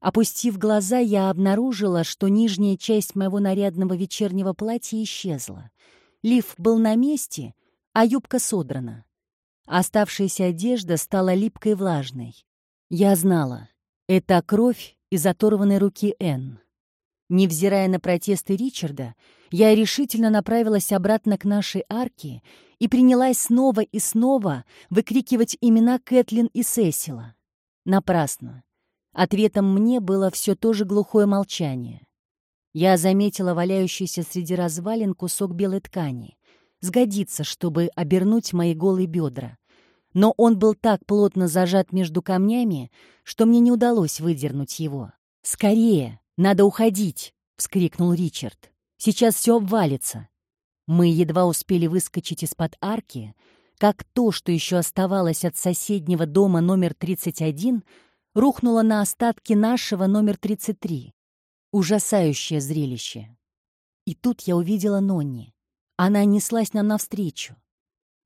Опустив глаза, я обнаружила, что нижняя часть моего нарядного вечернего платья исчезла. Лиф был на месте, а юбка содрана. Оставшаяся одежда стала липкой и влажной. Я знала, это кровь из оторванной руки Энн. Невзирая на протесты Ричарда, я решительно направилась обратно к нашей арке и принялась снова и снова выкрикивать имена Кэтлин и Сесила. Напрасно. Ответом мне было все то же глухое молчание. Я заметила валяющийся среди развалин кусок белой ткани. Сгодится, чтобы обернуть мои голые бедра. Но он был так плотно зажат между камнями, что мне не удалось выдернуть его. «Скорее! Надо уходить!» — вскрикнул Ричард. «Сейчас все обвалится!» Мы едва успели выскочить из-под арки, как то, что еще оставалось от соседнего дома номер 31, рухнуло на остатки нашего номер 33. Ужасающее зрелище. И тут я увидела Нонни. Она неслась нам навстречу.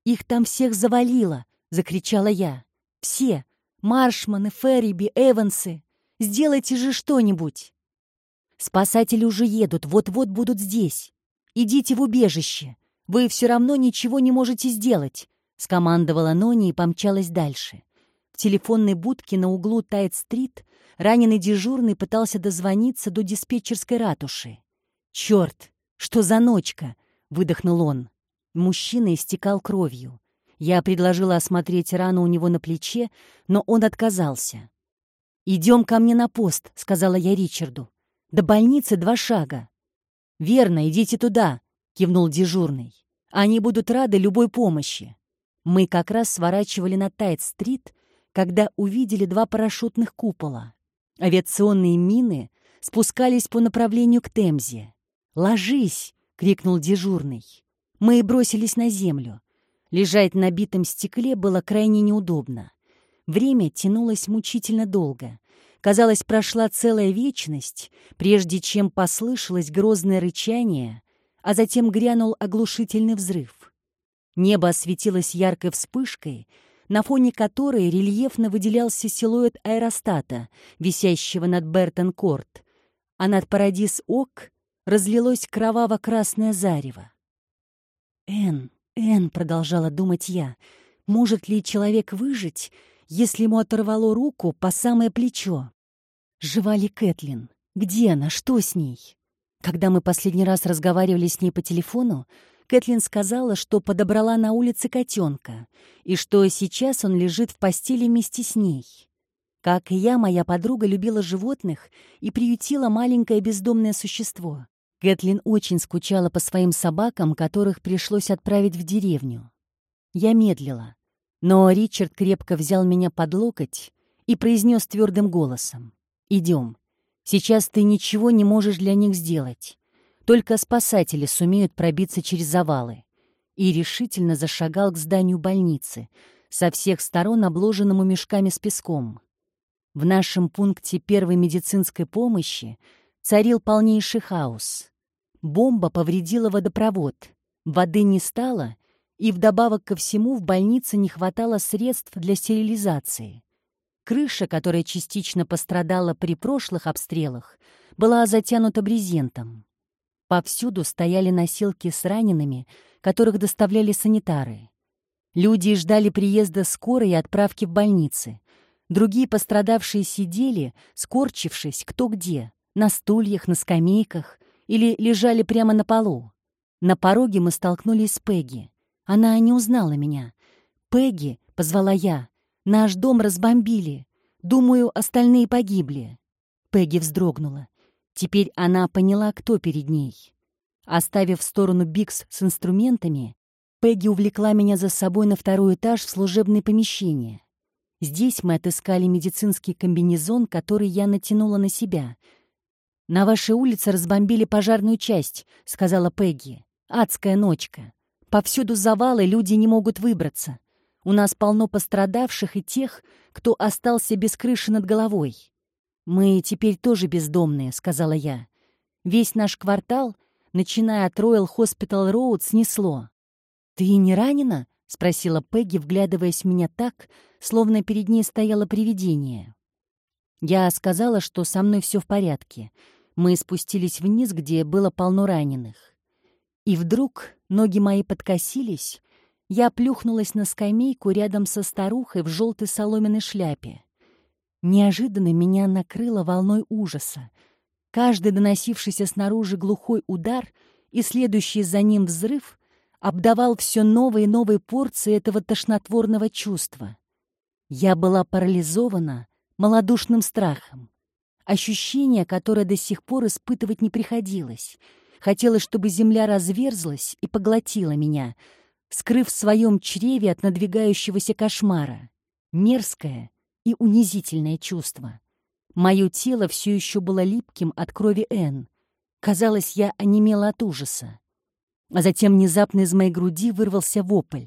«Их там всех завалило!» — закричала я. «Все! Маршманы, Ферриби, Эвансы! Сделайте же что-нибудь!» «Спасатели уже едут, вот-вот будут здесь!» Идите в убежище. Вы все равно ничего не можете сделать», — скомандовала Нони и помчалась дальше. В телефонной будке на углу Тайт-стрит раненый дежурный пытался дозвониться до диспетчерской ратуши. «Черт, что за ночка!» — выдохнул он. Мужчина истекал кровью. Я предложила осмотреть рану у него на плече, но он отказался. «Идем ко мне на пост», — сказала я Ричарду. «До больницы два шага». «Верно, идите туда», — кивнул дежурный. «Они будут рады любой помощи». Мы как раз сворачивали на Тайт-стрит, когда увидели два парашютных купола. Авиационные мины спускались по направлению к Темзе. «Ложись!» — крикнул дежурный. Мы бросились на землю. Лежать на битом стекле было крайне неудобно. Время тянулось мучительно долго. Казалось, прошла целая вечность, прежде чем послышалось грозное рычание, а затем грянул оглушительный взрыв. Небо осветилось яркой вспышкой, на фоне которой рельефно выделялся силуэт аэростата, висящего над Бертон-Корт, а над Парадис-Ок разлилось кроваво-красное зарево. «Энн, Энн», — продолжала думать я, — «может ли человек выжить, если ему оторвало руку по самое плечо? Жива ли Кэтлин? Где она? Что с ней?» Когда мы последний раз разговаривали с ней по телефону, Кэтлин сказала, что подобрала на улице котенка, и что сейчас он лежит в постели вместе с ней. Как и я, моя подруга любила животных и приютила маленькое бездомное существо. Кэтлин очень скучала по своим собакам, которых пришлось отправить в деревню. Я медлила, но Ричард крепко взял меня под локоть и произнес твердым голосом. «Идем. Сейчас ты ничего не можешь для них сделать. Только спасатели сумеют пробиться через завалы». И решительно зашагал к зданию больницы, со всех сторон обложенному мешками с песком. В нашем пункте первой медицинской помощи царил полнейший хаос. Бомба повредила водопровод, воды не стало, и вдобавок ко всему в больнице не хватало средств для стерилизации. Крыша, которая частично пострадала при прошлых обстрелах, была затянута брезентом. Повсюду стояли носилки с ранеными, которых доставляли санитары. Люди ждали приезда скорой и отправки в больницы. Другие пострадавшие сидели, скорчившись кто где, на стульях, на скамейках или лежали прямо на полу. На пороге мы столкнулись с Пегги. Она не узнала меня. «Пегги», — позвала я, Наш дом разбомбили. Думаю, остальные погибли». Пегги вздрогнула. Теперь она поняла, кто перед ней. Оставив в сторону Бикс с инструментами, Пегги увлекла меня за собой на второй этаж в служебное помещение. Здесь мы отыскали медицинский комбинезон, который я натянула на себя. «На вашей улице разбомбили пожарную часть», — сказала Пегги. «Адская ночка. Повсюду завалы, люди не могут выбраться. У нас полно пострадавших и тех, кто остался без крыши над головой. Мы теперь тоже бездомные, сказала я. Весь наш квартал, начиная от Royal Hospital Road, снесло. Ты не ранена? спросила Пегги, вглядываясь в меня так, словно перед ней стояло привидение. Я сказала, что со мной все в порядке. Мы спустились вниз, где было полно раненых. И вдруг ноги мои подкосились, я плюхнулась на скамейку рядом со старухой в желтой соломенной шляпе. Неожиданно меня накрыло волной ужаса. Каждый доносившийся снаружи глухой удар и следующий за ним взрыв обдавал все новые и новые порции этого тошнотворного чувства. Я была парализована малодушным страхом. Ощущение, которое до сих пор испытывать не приходилось. Хотелось, чтобы земля разверзлась и поглотила меня — скрыв в своем чреве от надвигающегося кошмара. Мерзкое и унизительное чувство. Мое тело все еще было липким от крови Энн. Казалось, я онемела от ужаса. А затем внезапно из моей груди вырвался вопль.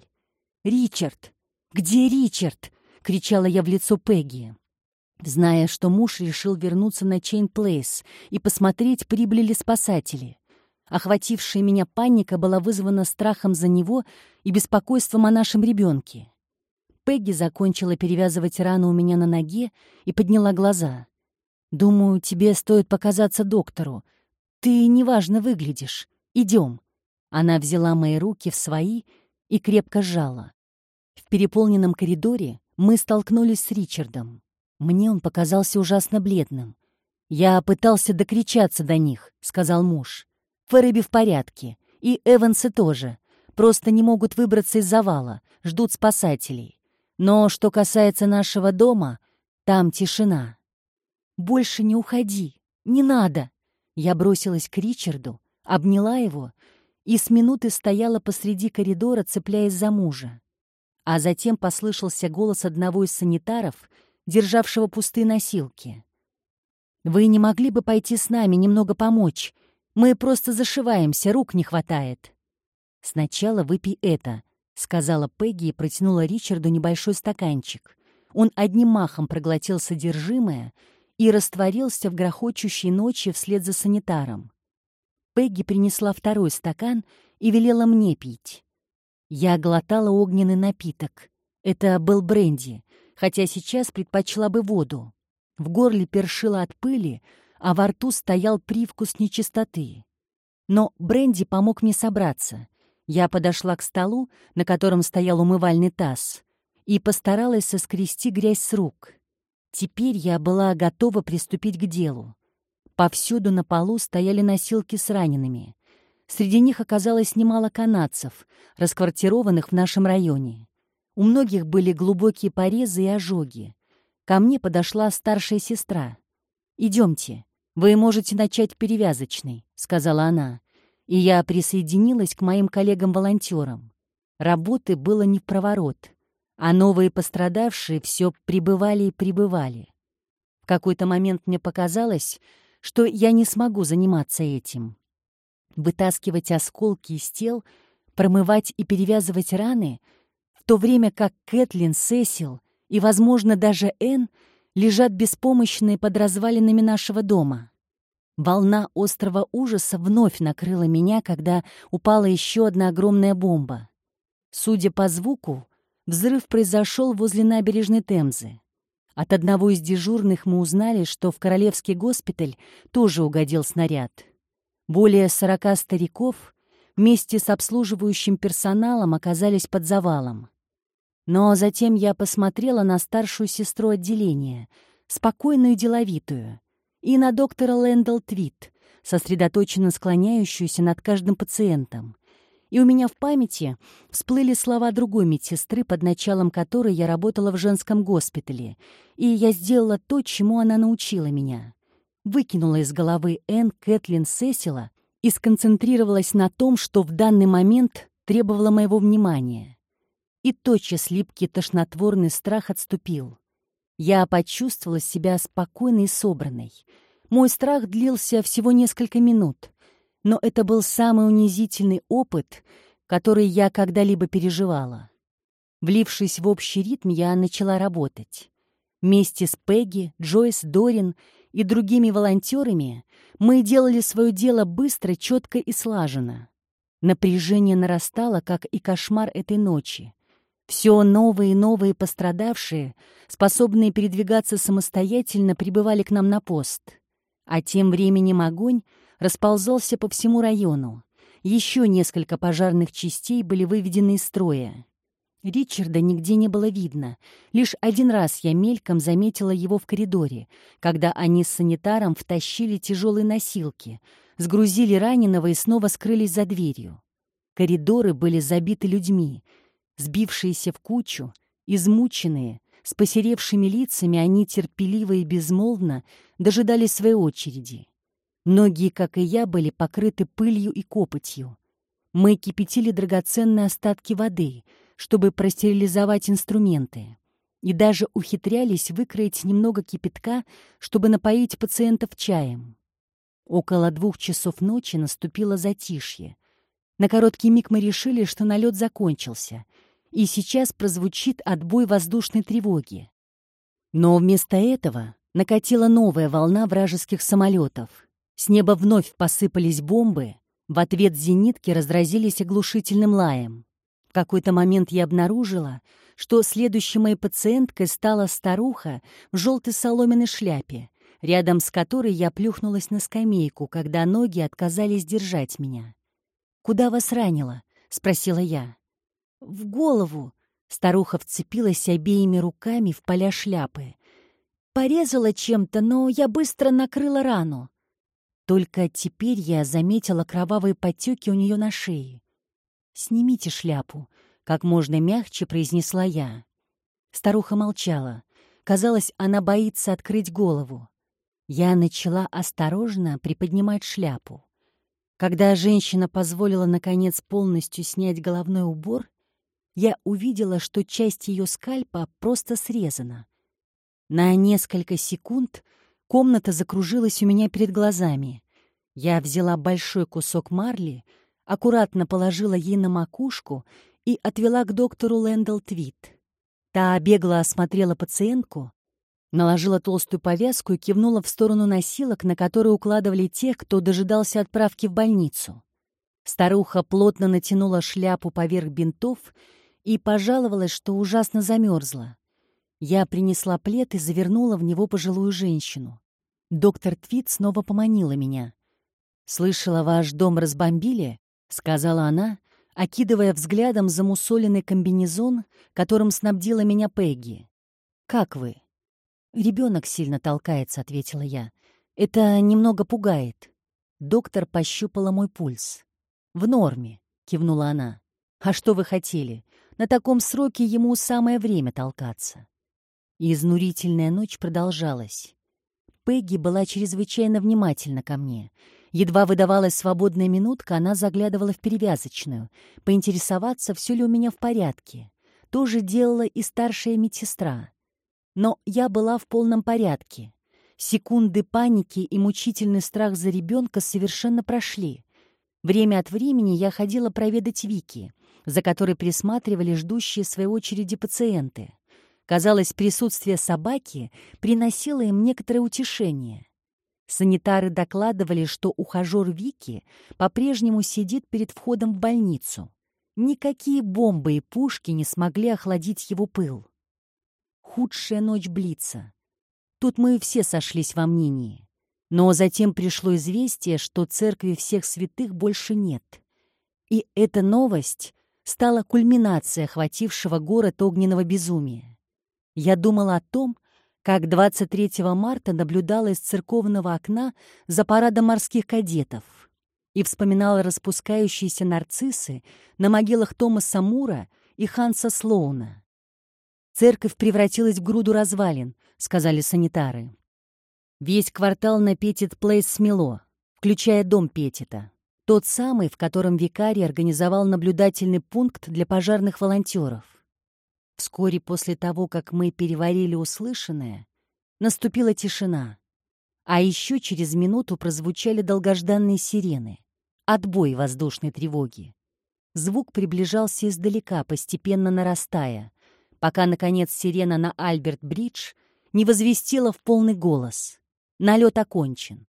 «Ричард! Где Ричард?» — кричала я в лицо Пегги. Зная, что муж решил вернуться на Чейн Плейс и посмотреть, прибыли ли спасатели. Охватившая меня паника была вызвана страхом за него и беспокойством о нашем ребенке. Пегги закончила перевязывать рану у меня на ноге и подняла глаза. «Думаю, тебе стоит показаться доктору. Ты неважно выглядишь. Идем». Она взяла мои руки в свои и крепко сжала. В переполненном коридоре мы столкнулись с Ричардом. Мне он показался ужасно бледным. «Я пытался докричаться до них», — сказал муж. Ферриби в порядке. И Эвансы тоже. Просто не могут выбраться из завала, ждут спасателей. Но что касается нашего дома, там тишина. «Больше не уходи. Не надо!» Я бросилась к Ричарду, обняла его и с минуты стояла посреди коридора, цепляясь за мужа. А затем послышался голос одного из санитаров, державшего пустые носилки. «Вы не могли бы пойти с нами, немного помочь? Мы просто зашиваемся, рук не хватает. Сначала выпей это, — сказала Пегги и протянула Ричарду небольшой стаканчик. Он одним махом проглотил содержимое и растворился в грохочущей ночи вслед за санитаром. Пегги принесла второй стакан и велела мне пить. Я глотала огненный напиток. Это был бренди, хотя сейчас предпочла бы воду. В горле першило от пыли, а во рту стоял привкус нечистоты. Но бренди помог мне собраться. Я подошла к столу, на котором стоял умывальный таз, и постаралась соскрести грязь с рук. Теперь я была готова приступить к делу. Повсюду на полу стояли носилки с ранеными. Среди них оказалось немало канадцев, расквартированных в нашем районе. У многих были глубокие порезы и ожоги. Ко мне подошла старшая сестра. «Идемте, вы можете начать перевязочный», — сказала она. И я присоединилась к моим коллегам-волонтерам. Работы было не в проворот, а новые пострадавшие все прибывали и прибывали. В какой-то момент мне показалось, что я не смогу заниматься этим. Вытаскивать осколки из тел, промывать и перевязывать раны, в то время как Кэтлин, Сесил и, возможно, даже Энн лежат беспомощные под развалинами нашего дома. Волна острого ужаса вновь накрыла меня, когда упала еще одна огромная бомба. Судя по звуку, взрыв произошел возле набережной Темзы. От одного из дежурных мы узнали, что в Королевский госпиталь тоже угодил снаряд. Более сорока стариков вместе с обслуживающим персоналом оказались под завалом. Но затем я посмотрела на старшую сестру отделения, спокойную и деловитую, и на доктора Лэндалл Твит, сосредоточенно склоняющуюся над каждым пациентом. И у меня в памяти всплыли слова другой медсестры, под началом которой я работала в женском госпитале, и я сделала то, чему она научила меня. Выкинула из головы Энн Кэтлин Сесила и сконцентрировалась на том, что в данный момент требовало моего внимания и тотчас липкий тошнотворный страх отступил. Я почувствовала себя спокойной и собранной. Мой страх длился всего несколько минут, но это был самый унизительный опыт, который я когда-либо переживала. Влившись в общий ритм, я начала работать. Вместе с Пегги, Джойс, Дорин и другими волонтерами мы делали свое дело быстро, четко и слаженно. Напряжение нарастало, как и кошмар этой ночи. Все новые и новые пострадавшие, способные передвигаться самостоятельно, прибывали к нам на пост. А тем временем огонь расползался по всему району. Еще несколько пожарных частей были выведены из строя. Ричарда нигде не было видно. Лишь один раз я мельком заметила его в коридоре, когда они с санитаром втащили тяжелые носилки, сгрузили раненого и снова скрылись за дверью. Коридоры были забиты людьми — Сбившиеся в кучу, измученные, с посеревшими лицами, они терпеливо и безмолвно дожидались своей очереди. Многие, как и я, были покрыты пылью и копотью. Мы кипятили драгоценные остатки воды, чтобы простерилизовать инструменты, и даже ухитрялись выкроить немного кипятка, чтобы напоить пациентов чаем. Около двух часов ночи наступило затишье. На короткий миг мы решили, что налет закончился — и сейчас прозвучит отбой воздушной тревоги. Но вместо этого накатила новая волна вражеских самолетов. С неба вновь посыпались бомбы, в ответ зенитки разразились оглушительным лаем. В какой-то момент я обнаружила, что следующей моей пациенткой стала старуха в желтой соломенной шляпе, рядом с которой я плюхнулась на скамейку, когда ноги отказались держать меня. «Куда вас ранило?» — спросила я. В голову. Старуха вцепилась обеими руками в поля шляпы. Порезала чем-то, но я быстро накрыла рану. Только теперь я заметила кровавые потеки у нее на шее. «Снимите шляпу», — как можно мягче произнесла я. Старуха молчала. Казалось, она боится открыть голову. Я начала осторожно приподнимать шляпу. Когда женщина позволила, наконец, полностью снять головной убор, я увидела, что часть ее скальпа просто срезана. На несколько секунд комната закружилась у меня перед глазами. Я взяла большой кусок марли, аккуратно положила ей на макушку и отвела к доктору Лэндалл Твит. Та бегло осмотрела пациентку, наложила толстую повязку и кивнула в сторону носилок, на которые укладывали тех, кто дожидался отправки в больницу. Старуха плотно натянула шляпу поверх бинтов и пожаловалась, что ужасно замерзла. Я принесла плед и завернула в него пожилую женщину. Доктор Твит снова поманила меня. «Слышала, ваш дом разбомбили?» — сказала она, окидывая взглядом замусоленный комбинезон, которым снабдила меня Пегги. «Как вы?» «Ребенок сильно толкается», — ответила я. «Это немного пугает». Доктор пощупала мой пульс. «В норме», — кивнула она. «А что вы хотели? На таком сроке ему самое время толкаться». И изнурительная ночь продолжалась. Пегги была чрезвычайно внимательна ко мне. Едва выдавалась свободная минутка, она заглядывала в перевязочную, поинтересоваться, все ли у меня в порядке. То же делала и старшая медсестра. Но я была в полном порядке. Секунды паники и мучительный страх за ребенка совершенно прошли. Время от времени я ходила проведать Вики, за которой присматривали ждущие своей очереди пациенты. Казалось, присутствие собаки приносило им некоторое утешение. Санитары докладывали, что ухажер Вики по-прежнему сидит перед входом в больницу. Никакие бомбы и пушки не смогли охладить его пыл. Худшая ночь Блица. Тут мы все сошлись во мнении. Но затем пришло известие, что церкви всех святых больше нет. И эта новость стала кульминацией охватившего город огненного безумия. Я думала о том, как 23 марта наблюдала из церковного окна за парадом морских кадетов и вспоминала распускающиеся нарциссы на могилах Томаса Мура и Ханса Слоуна. «Церковь превратилась в груду развалин», — сказали санитары. Весь квартал на Петит-Плейс смело, включая дом Петита. Тот самый, в котором викарий организовал наблюдательный пункт для пожарных волонтеров. Вскоре после того, как мы переварили услышанное, наступила тишина. А еще через минуту прозвучали долгожданные сирены. Отбой воздушной тревоги. Звук приближался издалека, постепенно нарастая, пока, наконец, сирена на Альберт-Бридж не возвестила в полный голос. Налет окончен.